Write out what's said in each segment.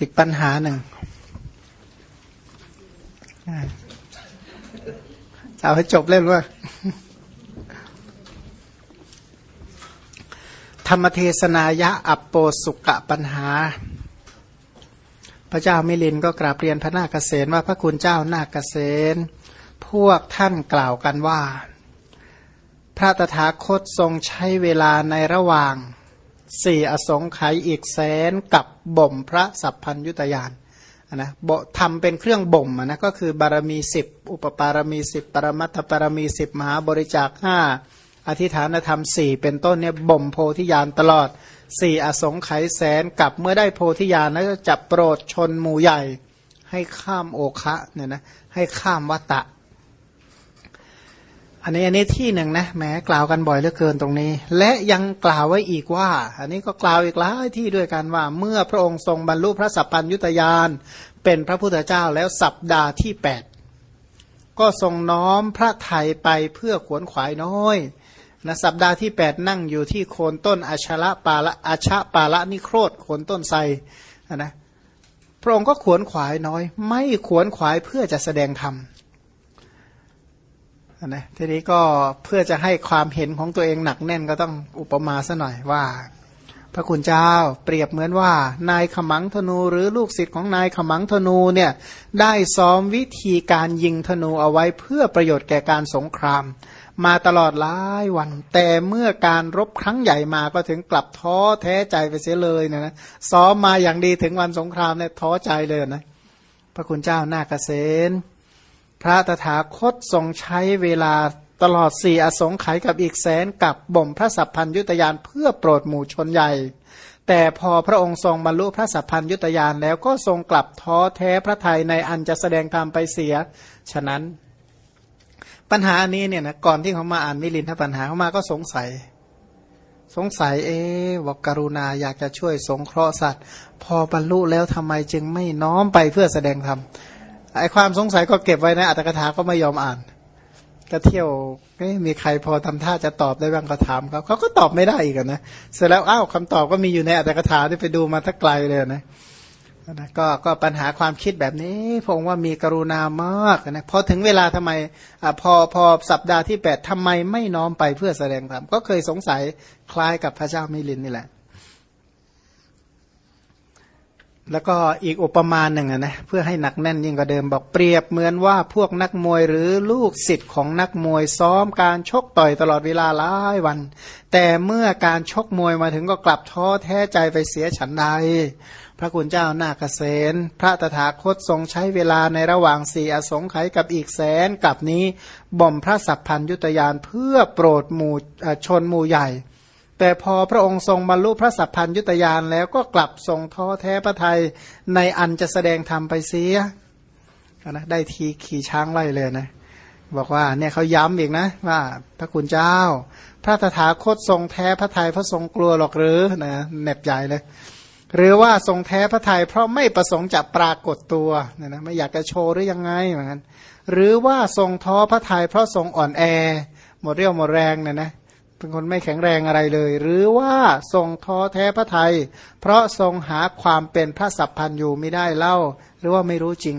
อีกปัญหาหนึ่งเอาให้จบเล่นว่าธรรมเทศนายะอัปโปสุกะปัญหา พระเจ้ามิลินก็กราบเรียนพระนาคเษนว่าพระคุณเจ้านาคเษนพวกท่านกล่าวกันว่า พระตถาคตทรงใช้เวลาในระหว่าง สี่อสงไขยอีกแสนกับบ่มพระสัพพัญยุตยานนะบทำเป็นเครื่องบ่มนะก็คือบารมีสิบอุปปารมีสิบปรมัตถปารมีสิบมหาบริจาคห้าอธิฐานธรรมสี่เป็นต้นเนี่ยบ่มโพธิญาณตลอดสี่อสงไขยแสนกับเมื่อได้โพธิญาณแล้วจะโปรดชนหมู่ใหญ่ ให้ข้ามโอคะเนี่ยนะให้ข้ามวัตตะ อันนี้อันนี้ที่หนึ่งนะแม้กล่าวกันบ่อยเหลือเกินตรงนี้ และยังกล่าวไว้อีกว่า อันนี้ก็กล่าวอีกหลายที่ด้วยกันว่า เมื่อพระองค์ทรงบรรลุพระสัพพัญยุตยานเป็นพระพุทธเจ้าแล้วสัปดาห์ที่แปดก็ทรงน้อมพระไทยไปเพื่อขวนขวายน้อยนะสัปดาห์ที่แปดนั่งอยู่ที่โคนต้นอาชละปาละอาชะปาละนิโครธโคนต้นไทรนะพระองค์ก็ขวนขวายน้อย ไม่ขวนขวายเพื่อจะแสดงธรรม นะทีนี้ก็เพื่อจะให้ความเห็นของตัวเองหนักแน่นก็ต้องอุปมาซะหน่อยว่า พระคุณเจ้าเปรียบเหมือนว่า นายขมังธนูหรือลูกศิษย์ของนายขมังธนูเนี่ยได้ซ้อมวิธีการยิงธนูเอาไว้เพื่อประโยชน์แก่การสงคราม มาตลอดหลายวัน แต่เมื่อการรบครั้งใหญ่มาก็ถึงกลับท้อแท้ใจไปเสียเลยนะนะซ้อมมาอย่างดีถึงวันสงครามเนี่ยท้อใจเลยนะ พระคุณเจ้านาเกษต พระตถาคตทรงใช้เวลาตลอดสี่อสงไขยกับอีกแสนกับบ่มพระสัพพัญยุตยานเพื่อโปรดหมู่ชนใหญ่ แต่พอพระองค์ทรงบรรลุพระสัพพัญยุตยานแล้วก็ทรงกลับท้อแท้พระไทยในอันจะแสดงธรรมไปเสีย ฉะนั้น ปัญหานี้เนี่ยนะก่อนที่เขามาอ่านมิลินทปัญหาเขามาก็สงสัย สงสัยเอ๊บอกกรุณาอยากจะช่วยสงเคราะห์สัตว์ พอบรรลุแล้วทำไมจึงไม่น้อมไปเพื่อแสดงธรรม ไอความสงสัยก็เก็บไว้ในอัตถกถาก็ไม่ยอมอ่าน ก็เที่ยวมีใครพอทำท่าจะตอบได้บ้างก็ถามเขาเขาก็ตอบไม่ได้อีกนะเสร็จแล้วอ้าวคำตอบก็มีอยู่ในอัตถกถาที่ไปดูมาทักไกลเลยนะนะก็ก็ปัญหาความคิดแบบนี้พงว่ามีกรุณามากนะพอถึงเวลาทำไมอพอพอสัปดาห์ที่แปดทำไมไม่น้อมไปเพื่อแสดงธรรมก็เคยสงสัยคล้ายกับพระเจ้ามิลินนี่แหละ แล้วก็อีกอุปมาหนึ่งนะเพื่อให้หนักแน่นยิ่งกว่าเดิมบอกเปรียบเหมือนว่าพวกนักมวยหรือลูกศิษย์ของนักมวยซ้อมการชกต่อยตลอดเวลาหลายวัน แต่เมื่อการชกมวยมาถึงก็กลับท้อแท้ใจไปเสียฉันใดพระคุณเจ้านาคเษนพระตถาคตทรงใช้เวลาในระหว่างสี่อสงไขยกับอีกแสนกับนี้ บ่มพระสัพพัญยุตยานเพื่อโปรดหมู่ชนหมู่ใหญ่ แต่พอพระองค์ทรงบรรลุพระสัพพัญยุตยานแล้วก็กลับทรงท้อแท้พระไทยในอันจะแสดงธรรมไปเสียนะได้ทีขี่ช้างไล่เลยนะ บอกว่าเนี่ยเขาย้ำอีกนะว่า พระคุณเจ้า พระตถาคตทรงแท้พระไทยพระทรงกลัวหรอกหรือนะเน็บใหญ่เลย หรือว่าทรงแท้พระไทยเพราะไม่ประสงค์จะปรากฏตัวเนี่ยนะไม่อยากจะโชว์หรือยังไงเหมือนกันหรือว่าทรงท้อพระไทยเพราะทรงอ่อนแอ หมดเรี่ยวหมดแรงเนี่ยนะ เป็นคนไม่แข็งแรงอะไรเลย หรือว่าทรงท้อแท้พระไทย เพราะทรงหาความเป็นพระสัพพันอยู่ไม่ได้เล่า หรือว่าไม่รู้จริง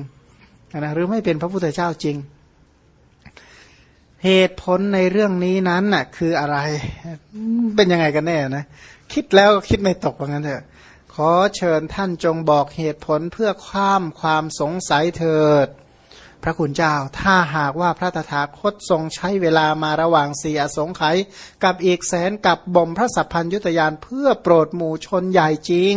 นะหรือไม่เป็นพระพุทธเจ้าจริง เหตุผลในเรื่องนี้นั้นน่ะ คืออะไร เป็นยังไงกันแน่นะคิดแล้วก็คิดไม่ตกว่างั้นเถอะ ขอเชิญท่านจงบอกเหตุผลเพื่อความความสงสัยเถิด พระคุณเจ้า ถ้าหากว่าพระตถาคตทรงใช้เวลามาระหว่างสี่อสงไขยกับอีกแสนกับบ่มพระสัพพัญยุตยานเพื่อโปรดหมู่ชนใหญ่จริง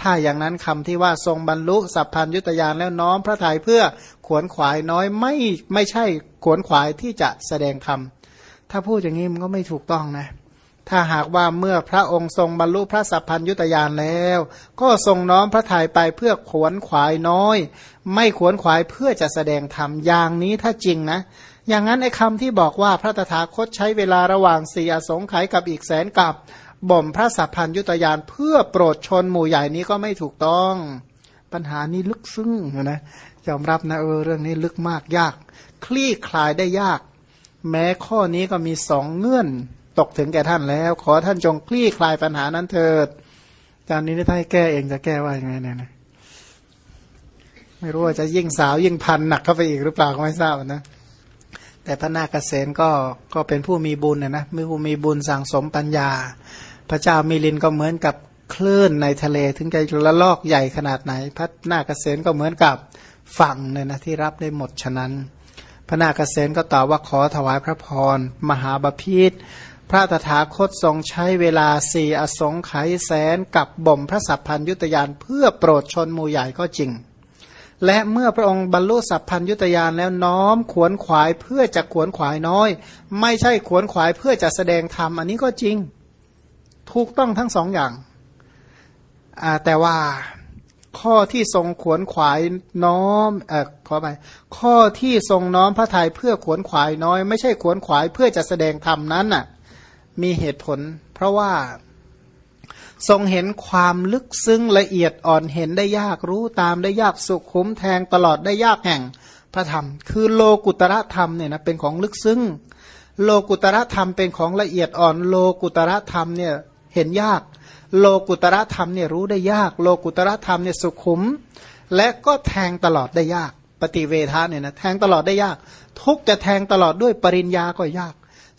ถ้าอย่างนั้นคำที่ว่าทรงบรรลุสัพพัญยุตยานแล้วน้อมพระทัยเพื่อขวนขวายน้อยไม่ไม่ใช่ขวนขวายที่จะแสดงธรรมถ้าพูดอย่างนี้มันก็ไม่ถูกต้องนะ ถ้าหากว่าเมื่อพระองค์ทรงบรรลุพระสัพพัญยุตยานแล้ว ก็ทรงน้อมพระทัยไปเพื่อขวนขวายน้อย ไม่ขวนขวายเพื่อจะแสดงธรรมอย่างนี้ถ้าจริงนะ อย่างนั้นไอ้คำที่บอกว่าพระตถาคตใช้เวลาระหว่างสี่อสงไขยกับอีกแสนกับบ่มพระสัพพัญยุตยานเพื่อโปรดชนหมู่ใหญ่นี้ก็ไม่ถูกต้อง ปัญหานี้ลึกซึ้งนะยอมรับนะเออเรื่องนี้ลึกมากยาก คลี่คลายได้ยาก แม้ข้อนี้ก็มีสองเงื่อน ตกถึงแก่ท่านแล้ว ขอท่านจงคลี่คลายปัญหานั้นเถิดการนี้ถ้าให้แก้เองจะแก้ว่ายังไงเนี่ยนะไม่รู้ว่าจะยิ่งสาวยิ่งพันหนักเข้าไปอีกหรือเปล่าก็ไม่ทราบนะ แต่พระนาคเษนก็ก็เป็นผู้มีบุญนะนะมีผู้มีบุญสั่งสมปัญญา พระเจ้ามิลินก็เหมือนกับคลื่นในทะเลถึงจะละลอกใหญ่ขนาดไหน พระนาคเษนก็เหมือนกับฝั่งเนี่ยนะที่รับได้หมดฉะนั้น พระนาคเษนก็ตอบว่าขอถวายพระพร มหาบาพิษ พระตถาคตทรงใช้เวลาสี่อสงไขยแสนกับบ่มพระสัพพัญยุตยานเพื่อโปรดชนหมู่ใหญ่ก็จริง และเมื่อพระองค์บรรลุสัพพัญยุตยานแล้วน้อมขวนขวายเพื่อจะขวนขวายน้อย ไม่ใช่ขวนขวายเพื่อจะแสดงธรรมอันนี้ก็จริง ถูกต้องทั้งสองอย่างแต่ว่าข้อที่ทรงขวนขวายน้อมเออขอไปข้อที่ทรงน้อมพระทัยเพื่อขวนขวายน้อย ไม่ใช่ขวนขวายเพื่อจะแสดงธรรมนั้นน่ะ มีเหตุผล เพราะว่าทรงเห็นความลึกซึ้งละเอียดอ่อนเห็นได้ยากรู้ตามได้ยากสุขุมแทงตลอดได้ยากแห่งพระธรรม คือโลกุตระธรรมเนี่ยนะเป็นของลึกซึ้ง โลกุตระธรรมเป็นของละเอียดอ่อน โลกุตระธรรมเนี่ยเห็นยาก โลกุตระธรรมเนี่ยรู้ได้ยาก โลกุตระธรรมเนี่ยสุขุม และก็แทงตลอดได้ยาก ปฏิเวทาเนี่ยนะแทงตลอดได้ยาก ทุกจะแทงตลอดด้วยปริญญาก็ยาก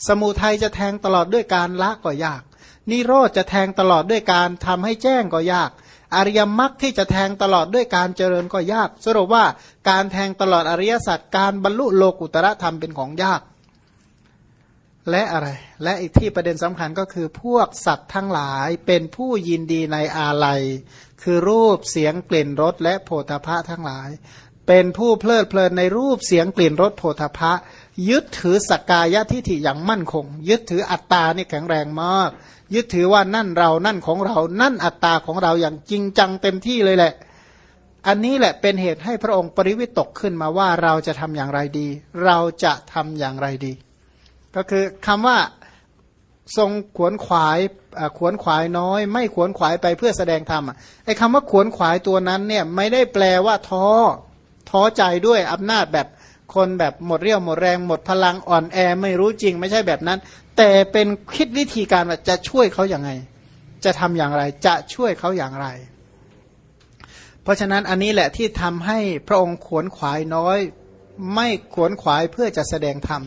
สมุทัยจะแทงตลอดด้วยการละก็ยาก นิโรธจะแทงตลอดด้วยการทำให้แจ้งก็ยาก อริยมรรคที่จะแทงตลอดด้วยการเจริญก็ยาก สรุปว่าการแทงตลอดอริยสัจการบรรลุโลกุตระธรรมเป็นของยาก และอะไร และอีกที่ประเด็นสำคัญก็คือพวกสัตว์ทั้งหลายเป็นผู้ยินดีในอาลัย คือรูปเสียงกลิ่นรสและโพธพะทั้งหลาย เป็นผู้เพลิดเพลินในรูปเสียงกลิ่นรสโพธพะยึดถือสกกายทิฏฐิอย่างมั่นคง ยึดถืออัตตานี่แข็งแรงมาก ยึดถือว่านั่นเรานั่นของเรา นั่นอัตตาของเราอย่างจริงจังเต็มที่เลยแหละ อันนี้แหละเป็นเหตุให้พระองค์ปริวิตกขึ้นมาว่าเราจะทำอย่างไรดี เราจะทำอย่างไรดี ก็คือคำว่าทรงขวนขวายขวนขวายน้อย ไม่ขวนขวายไปเพื่อแสดงธรรมไอ้คำว่าขวนขวายตัวนั้นเนี่ยไม่ได้แปลว่าท้อ ท้อใจด้วยอำนาจแบบคนแบบหมดเรี่ยวหมดแรงหมดพลังอ่อนแอไม่รู้จริง ไม่ใช่แบบนั้น แต่เป็นคิดวิธีการว่าจะช่วยเขาอย่างไง จะทำอย่างไรจะช่วยเขาอย่างไร เพราะฉะนั้นอันนี้แหละที่ทำให้พระองค์ขวนขวายน้อย ไม่ขวนขวายเพื่อจะแสดงธรรม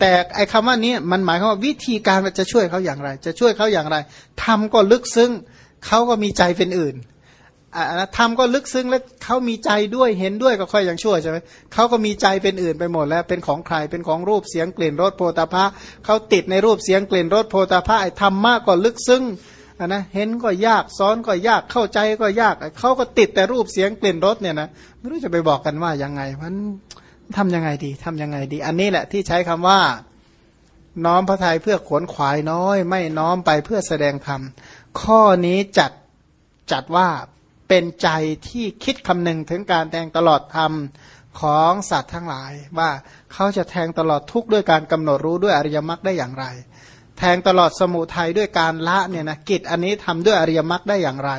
แต่ไอ้คำว่านี้มันหมายความว่าวิธีการจะช่วยเขาอย่างไร จะช่วยเขาอย่างไรทำก็ลึกซึ้งเขาก็มีใจเป็นอื่น ทำก็ลึกซึ้งแล้วเขามีใจด้วยเห็นด้วยก็ค่อยยังชั่วใช่ไหมเขาก็มีใจเป็นอื่นไปหมดแล้วเป็นของใครเป็นของรูปเสียงกลิ่นรสโพธาภะเขาติดในรูปเสียงกลิ่นรสโพธาภะไอ้ธรรมะก็ลึกซึ้งนะเห็นก็ยากซ้อนก็ยากเข้าใจก็ยากเขาก็ติดแต่รูปเสียงกลิ่นรสเนี่ยนะไม่รู้จะไปบอกกันว่ายังไงมันทำยังไงดีทำยังไงดี อันนี้แหละที่ใช้คำว่าน้อมพระทัยเพื่อขวนขวายน้อย ไม่น้อมไปเพื่อแสดงธรรมข้อนี้จัดจัดว่า เป็นใจที่คิดคำนึงถึงการแทงตลอดธรรมของสัตว์ทั้งหลาย ว่าเขาจะแทงตลอดทุกข์ด้วยการกำหนดรู้ด้วยอริยมรรคได้อย่างไร แทงตลอดสมุทัยด้วยการละเนี่ยนะกิจอันนี้ทำด้วยอริยมรรคได้อย่างไร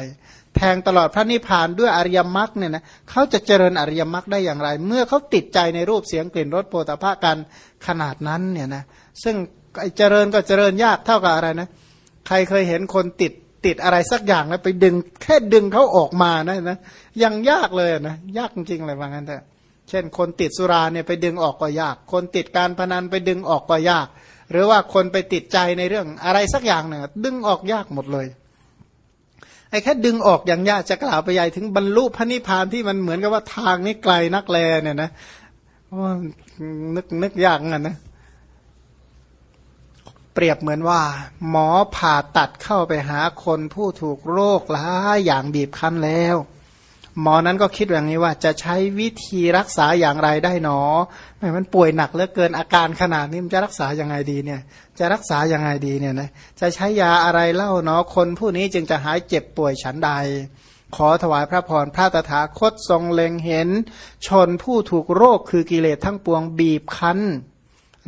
แทงตลอดพระนิพพานด้วยอริยมรรคเนี่ยนะเขาจะเจริญอริยมรรคได้อย่างไร เมื่อเขาติดใจในรูปเสียงกลิ่นรสโผฏฐะกันขนาดนั้นเนี่ยนะซึ่งเจริญก็เจริญยากเท่ากับอะไรนะใครเคยเห็นคนติด ติดอะไรสักอย่างแล้วไปดึงแค่ดึงเขาออกมานะนะยังยากเลยนะยากจริงๆเลยว่างั้นแต่เช่น คนติดสุราเนี่ยไปดึงออกก็ยาก คนติดการพนันไปดึงออกก็ยาก หรือว่าคนไปติดใจในเรื่องอะไรสักอย่างเนี่ยดึงออกยากหมดเลยไอ้แค่ดึงออกอย่างยากจะกล่าวไปใหญ่ถึงบรรลุพระนิพพานที่มันเหมือนกับว่าทางนี้ไกลนักแลเนี่ยนะนึกนึกยากงั้นนะ เปรียบเหมือนว่า หมอผ่าตัดเข้าไปหาคนผู้ถูกโรคหลายอย่างบีบคั้นแล้ว หมอนั้นก็คิดอย่างนี้ว่าจะใช้วิธีรักษาอย่างไรได้หนอไม่มันป่วยหนักเหลือเกินอาการขนาดนี้มันจะรักษาอย่างไงดีเนี่ย จะรักษาอย่างไงดีเนี่ยนะจะใช้ยาอะไรเล่าเนาะคนผู้นี้จึงจะหายเจ็บป่วยฉันใด ขอถวายพระพรพระตถาคตทรงเล็งเห็น ชนผู้ถูกโรคคือกิเลสทั้งปวงบีบคั้น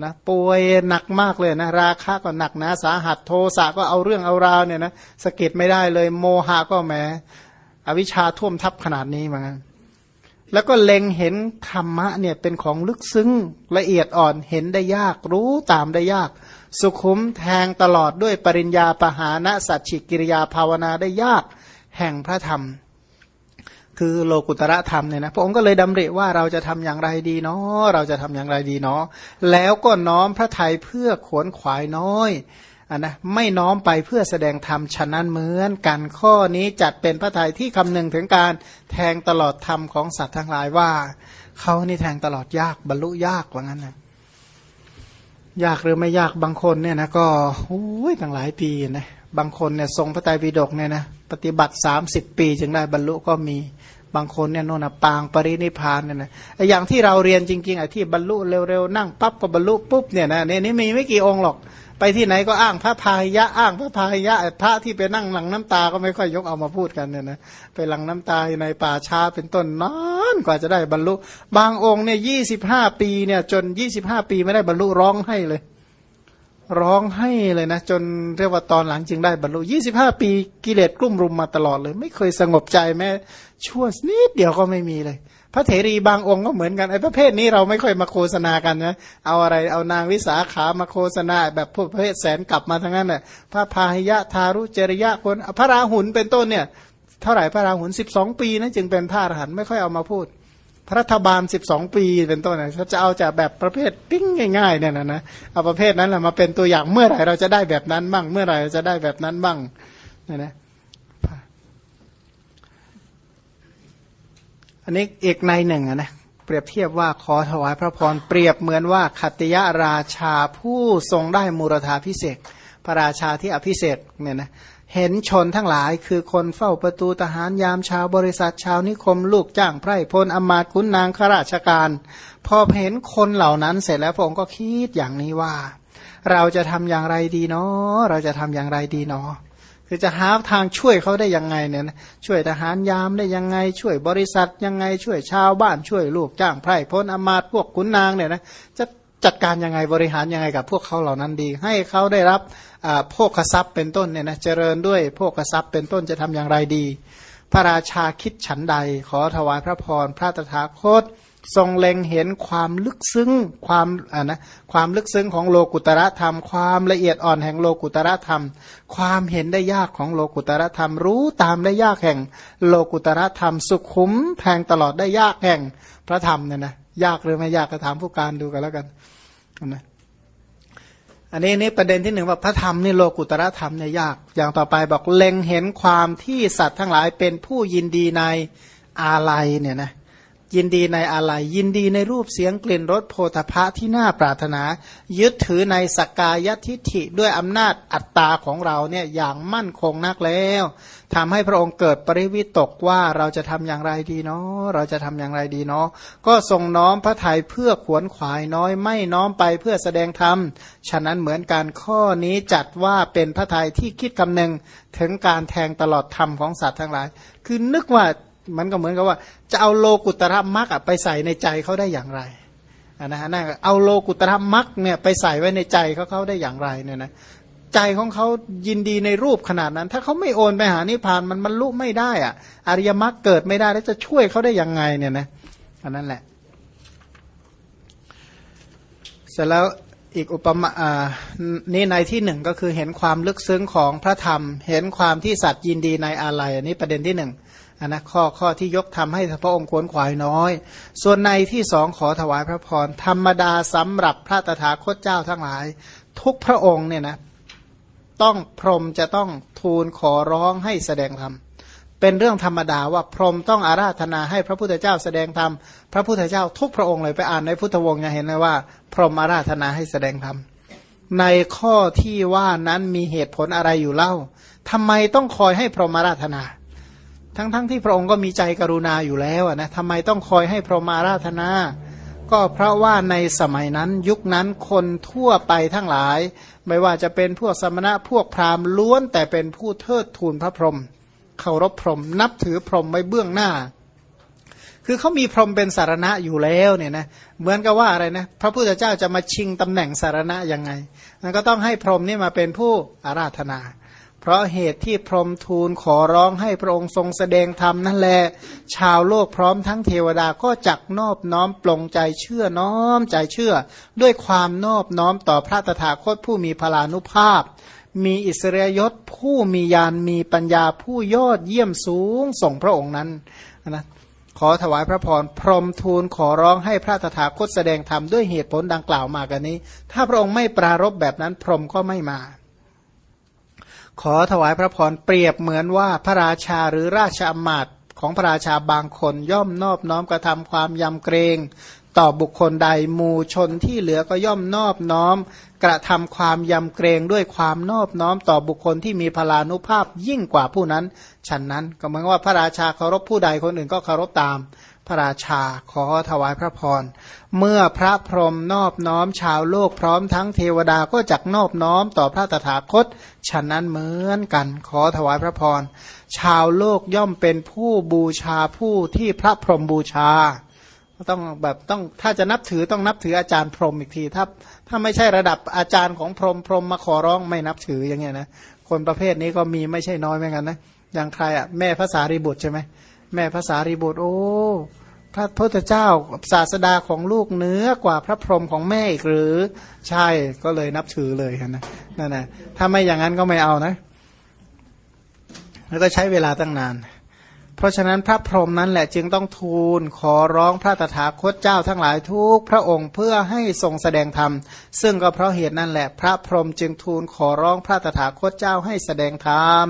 นะป่วยหนักมากเลยนะราคะก็หนักนะสาหัสโทสะก็เอาเรื่องเอาราวเนี่ยนะสะกิดไม่ได้เลย โมหะก็แหมอวิชชาท่วมทับขนาดนี้มือนกันแล้วก็เล็งเห็นธรรมะเนี่ยเป็นของลึกซึ้งละเอียดอ่อนเห็นได้ยากรู้ตามได้ยาก สุขุมแทงตลอดด้วยปริญญาปหานะสัจฉิกิริยาภาวนาได้ยาก แห่งพระธรรม คือโลกุตระธรรมเนี่ยนะพระองค์ก็เลยดำริว่าเราจะทำอย่างไรดีเนาะเราจะทำอย่างไรดีเนาะแล้วก็น้อมพระไทยเพื่อขวนขวายน้อยอนนะไม่น้อมไปเพื่อแสดงธรรมฉะนั้นเหมือนกันข้อนี้จัดเป็นพระไทยที่คำนึงถึงการแทงตลอดธรรมของสัตว์ทั้งหลายว่าเขานี่แทงตลอดยากบรรลุยากว่างั้นนะยากหรือไม่ยากบางคนเนี่ยนะก็โอ้ยตั้งหลายปีนะบางคนเนี่ยทรงพระไตรปิฎกเนี่ยนะ ปฏิบัติสามสิบปีจึงได้บรรลุก็มีบางคนเนี่ยโน่นปางปรินิพานเนี่ยนะอย่างที่เราเรียนจริงๆไอ้ที่บรรลุเร็วๆนั่งปั๊บก็บรรลุปุ๊บเนี่ยนะเนี่ยนี่มีไม่กี่องค์หรอก ไปที่ไหนก็อ้างพระพายยะอ้างพระพายยะพระที่ไปนั่งหลังน้ำตาก็ไม่ค่อยยกเอามาพูดกันเนี่ยนะไปหลังน้ำตาในป่าช้าเป็นต้นนานกว่าจะได้บรรลุ บางองค์เนี่ยยี่สิบห้าปีเนี่ยจนยี่สิบห้าปีไม่ได้บรรลุร้องให้เลย ร้องให้เลยนะ จนเรียกว่าตอนหลังจึงได้บรรลุยี่สิบห้าปีกิเลสกลุ่มรุมมาตลอดเลย ไม่เคยสงบใจแม้ชั่วนิดเดียวก็ไม่มีเลย พระเถรีบางองค์ก็เหมือนกันไอ้ประเภทนี้เราไม่ค่อยมาโฆษณากันนะเอาอะไรเอานางวิสาขามาโฆษณาแบบพวกประเภทแสนกลับมาทั้งนั้นแหละพระพาหิยะทารุจริยะคนพระราหุลเป็นต้นเนี่ย เท่าไหร่พระราหุลสิบสองปีนะจึงเป็นพระอรหันต์ไม่ค่อยเอามาพูด พระรัฐบาลสิบสองปีเป็นต้นนะเขาจะเอาจากแบบประเภทปิ้งง่ายๆเนี่ยนะนะเอาประเภทนั้นแหละมาเป็นตัวอย่างเมื่อไหร่เราจะได้แบบนั้นบ้าง เมื่อไหร่เราจะได้แบบนั้นบ้างเนี่ยนะอันนี้อีกในหนึ่งนะเปรียบเทียบว่าขอถวายพระพรเปรียบเหมือนว่าขัตยราชาผู้ทรงได้มูรธาพิเศษ พระราชาที่อภิเศษเนี่ยนะ เห็นชนทั้งหลาย คือคนเฝ้าประตูทหารยามชาวบริษัทชาวนิคมลูกจ้างไพร่พลอมาตคุณนางข้าราชการพอเห็นคนเหล่านั้นเสร็จแล้วพระองค์ก็คิดอย่างนี้ว่า เราจะทำอย่างไรดีเนาะเราจะทำอย่างไรดีเนาะคือจะหาทางช่วยเขาได้ยังไงเนี่ยช่วยทหารยามได้ยังไง ช่วยบริษัทยังไงช่วยชาวบ้านช่วยลูกจ้างไพร่พลอมาตพวกขุนนางเนี่ยนะจะ จัดการยังไงบริหารยังไงกับพวกเขาเหล่านั้นดี ให้เขาได้รับโภคทรัพย์เป็นต้นเนี่ยนะเจริญด้วยโภคทรัพย์เป็นต้นจะทำอย่างไรดี พระราชาคิดฉันใด ขอถวายพระพรพระตถาคต ทรงเล็งเห็นความลึกซึ้งความอ่านะความลึกซึ้งของโลกุตระธรรม ความละเอียดอ่อนแห่งโลกุตระธรรม ความเห็นได้ยากของโลกุตระธรรม รู้ตามได้ยากแห่ง โลกุตระธรรม สุขุมแทงตลอดได้ยากแห่งพระธรรมเนี่ยนะยากหรือไม่ยากก็ถามผู้การดูกันแล้วกัน นะอันนี้นี่ประเด็นที่หนึ่งว่าพระธรรมนี่โลกุตระธรรมเนี่ยยาก อย่างต่อไปบอกเล็งเห็นความที่สัตว์ทั้งหลายเป็นผู้ยินดีในอาลัยเนี่ยนะ ยินดีในอะไร ยินดีในรูปเสียงกลิ่นรสโพธพะที่น่าปรารถนา ยึดถือในสกกายทิฐิด้วยอำนาจอัตตาของเราเนี่ยอย่างมั่นคงนักแล้วทำให้พระองค์เกิดปริวิตกว่าเราจะทำอย่างไรดีเนาะเราจะทำอย่างไรดีเนาะก็ทรงน้อมพระทัยเพื่อขวนขวายน้อยไม่น้อมไปเพื่อแสดงธรรมฉะนั้นเหมือนการข้อนี้จัดว่าเป็นพระทัยที่คิดคำนึงถึงการแทงตลอดธรรมของสัตว์ทั้งหลาย คือนึกว่า มันก็เหมือนกับว่า จะเอาโลกุตระมักไปใส่ในใจเขาได้อย่างไรนะฮะนั่นเอาโลกุตระมักเนี่ยไปใส่ไว้ในใจเขาเขาได้อย่างไรเนี่ยนะใจของเขายินดีในรูปขนาดนั้น ถ้าเขาไม่โอนไปหานิพพานมันมันลุไม่ได้อะอริยมรรคเกิดไม่ได้แล้วจะช่วยเขาได้ยังไงเนี่ยนะอันนั้นแหละ เสร็จแล้วอีกอุปมาอ่านี่ในที่หนึ่งก็คือเห็นความลึกซึ้งของพระธรรม เห็นความที่สัตว์ยินดีในอะไรอันนี้ประเด็นที่หนึ่ง นนะข้อข้อที่ยกทำให้พระองค์ควรขวายน้อย ส่วนในที่สองขอถวายพระพรธรรมดาสำหรับพระตถาคตเจ้าทั้งหลาย ทุกพระองค์เนี่ยนะต้องพรมจะต้องทูลขอร้องให้แสดงธรรมเป็นเรื่องธรรมดาว่าพรมต้องอาราธนาให้พระพุทธเจ้าแสดงธรรม พระพุทธเจ้าทุกพระองค์เลยไปอ่านในพุทธวงศ์จะเห็นเลยว่า พรมอาราธนาให้แสดงธรรม ในข้อที่ว่านั้นมีเหตุผลอะไรอยู่เล่าทำไมต้องคอยให้พรหมอาราธนา ทั้งๆทที่พระองค์ก็มีใจกรุณาอยู่แล้วนะทำไมต้องคอยให้พรหมาราธนา ก็เพราะว่าในสมัยนั้นยุคนั้นคนทั่วไปทั้งหลาย ไม่ว่าจะเป็นพวกสมณะพวกพราหมณ์ล้วนแต่เป็นผู้เทิดทูนพระพรหมเคารพพรหมนับถือพรหมไว้เบื้องหน้า คือเขามีพรหมเป็นสารณะอยู่แล้วเนี่ยนะเหมือนกับว่าอะไรนะพระพุทธเจ้าจะมาชิงตำแหน่งสารณะยังไงมันก็ต้องให้พรหมนี่มาเป็นผู้อาราธนา เพราะเหตุที่พรหมทูลขอร้องให้พระองค์ทรงแสดงธรรมนั่นแหละชาวโลกพร้อมทั้งเทวดาก็จักนอบน้อมปลงใจเชื่อน้อมใจเชื่อ ด้วยความนอบน้อมต่อพระตถาคตผู้มีพลานุภาพ มีอิสริยยศผู้มียานมีปัญญาผู้ยอดเยี่ยมสูงส่งพระองค์นั้นนะขอถวายพระพรพรมทูลขอร้องให้พระตถาคตแสดงธรรมด้วยเหตุผลดังกล่าวมากันนี้ ถ้าพระองค์ไม่ปรารบแบบนั้นพรมก็ไม่มา ขอถวายพระพรเปรียบเหมือนว่าพระราชาหรือราชอมาตย์ของพระราชาบางคนย่อมนอบน้อมกระทำความยำเกรงต่อบุคคลใดหมู่ชนที่เหลือก็ย่อมนอบน้อม กระทำความยำเกรงด้วยความนอบน้อมต่อบุคคลที่มีพลานุภาพยิ่งกว่าผู้นั้น ฉันนั้นก็เหมือนว่าพระราชาเคารพผู้ใดคนอื่นก็เคารพตาม พระราชา ขอถวายพระพร เมื่อพระพรหมนอบน้อมชาวโลกพร้อมทั้งเทวดาก็จักนอบน้อมต่อพระตถาคตฉันนั้นเหมือนกัน ขอถวายพระพร ชาวโลกย่อมเป็นผู้บูชาผู้ที่พระพรหมบูชา ต้องแบบต้องถ้าจะนับถือต้องนับถืออาจารย์พรหมอีกที ถ้าถ้าไม่ใช่ระดับอาจารย์ของพรหมพรหมมาขอร้องไม่นับถืออย่างเงี้ยนะคนประเภทนี้ก็มีไม่ใช่น้อยเหมือนกันนะอย่างใครอะแม่ภาษารีบุตรใช่ไหม แม่ภาษารีบุตรโอ้พระพุทธเจ้าศาสดาของลูกเนื้อกว่าพระพรหมของแม่อีกหรือใช่ก็เลยนับถือเลยนะนั่นแหละถ้าไม่อย่างนั้นก็ไม่เอานะ แล้วก็ใช้เวลาตั้งนาน เพราะฉะนั้นพระพรหมนั้นแหละจึงต้องทูลขอร้องพระตถาคตเจ้าทั้งหลายทุกพระองค์เพื่อให้ทรงแสดงธรรม ซึ่งก็เพราะเหตุนั่นแหละ พระพรหมจึงทูลขอร้องพระตถาคตเจ้าให้แสดงธรรม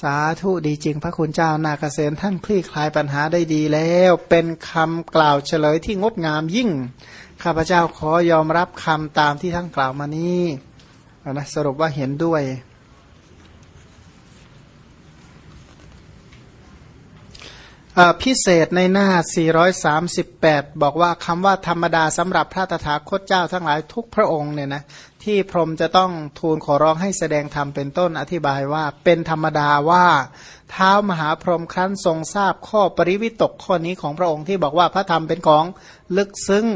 สาธุดีจริงพระคุณเจ้านาเกษตท่านคลี่คลายปัญหาได้ดีแล้ว เป็นคำกล่าวเฉลยที่งดงามยิ่ง ข้าพเจ้าขอยอมรับคำตามที่ท่านกล่าวมานี้นะสรุปว่าเห็นด้วย พิเศษในหน้า 438 บอกว่าคำว่าธรรมดาสำหรับพระตถาคตเจ้าทั้งหลายทุกพระองค์เนี่ยนะ ที่พรหมจะต้องทูลขอร้องให้แสดงธรรมเป็นต้นอธิบายว่า เป็นธรรมดาว่า เท้ามหาพรหมครั้นทรงทราบข้อปริวิตกข้อนี้ของพระองค์ที่บอกว่าพระธรรมเป็นของลึกซึ้ง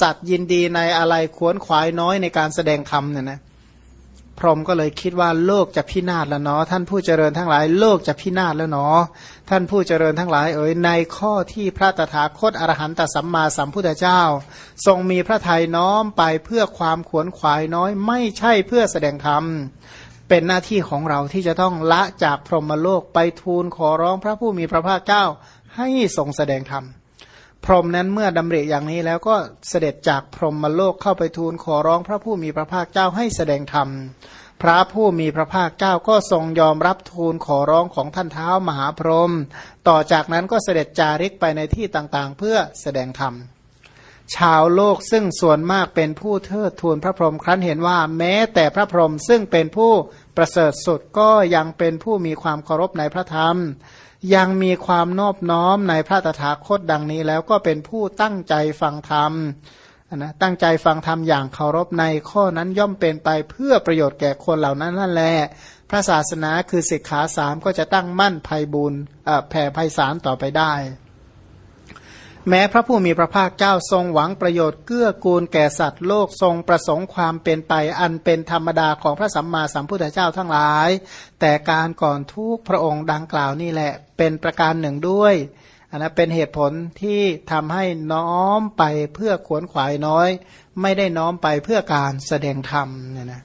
สัตว์ยินดีในอะไรขวนขวายน้อยในการแสดงธรรมเนี่ยนะ พรหมก็เลยคิดว่าโลกจะพินาศแล้วเนาะท่านผู้เจริญทั้งหลายโลกจะพินาศแล้วเนาะท่านผู้เจริญทั้งหลายเอ๋ยในข้อที่พระตถาคตอรหันตสัมมาสัมพุทธเจ้า ทรงมีพระทัยน้อมไปเพื่อความขวนขวายน้อย ไม่ใช่เพื่อแสดงธรรมเป็นหน้าที่ของเราที่จะต้องละจากพรหมโลกไปทูลขอร้องพระผู้มีพระภาคเจ้าให้ทรงแสดงธรรม พรหมนั้นเมื่อดำริอย่างนี้แล้วก็เสด็จจากพรหมโลกเข้าไปทูลขอร้องพระผู้มีพระภาคเจ้าให้แสดงธรรม พระผู้มีพระภาคเจ้าก็ทรงยอมรับทูลขอร้องของท่านเท้ามหาพรหมต่อจากนั้นก็เสด็จจาริกไปในที่ต่างๆ เพื่อแสดงธรรมชาวโลกซึ่งส่วนมากเป็นผู้เทิดทูนพระพรหมครั้นเห็นว่าแม้แต่พระพรหมซึ่งเป็นผู้ประเสริฐสุดก็ยังเป็นผู้มีความเคารพในพระธรรม ยังมีความนอบน้อมในพระตถาคตดังนี้แล้วก็เป็นผู้ตั้งใจฟังธรรมนะตั้งใจฟังธรรมอย่างเคารพในข้อนั้นย่อมเป็นไปเพื่อประโยชน์แก่คนเหล่านั้นนั่นแหละพระศาสนาคือสิกขาสามก็จะตั้งมั่นภัยบุญแผ่ภัยสารต่อไปได้ แม้พระผู้มีพระภาคเจ้าทรงหวังประโยชน์เกื้อกูลแก่สัตว์โลกทรงประสงค์ความเป็นไปอันเป็นธรรมดาของพระสัมมาสัมพุทธเจ้าทั้งหลาย แต่การก่อนทุกพระองค์ดังกล่าวนี่แหละ เป็นประการหนึ่งด้วยอันนั้นเป็นเหตุผลที่ทำให้น้อมไปเพื่อขวนขวายน้อย ไม่ได้น้อมไปเพื่อการแสดงธรรมเนี่ยนะ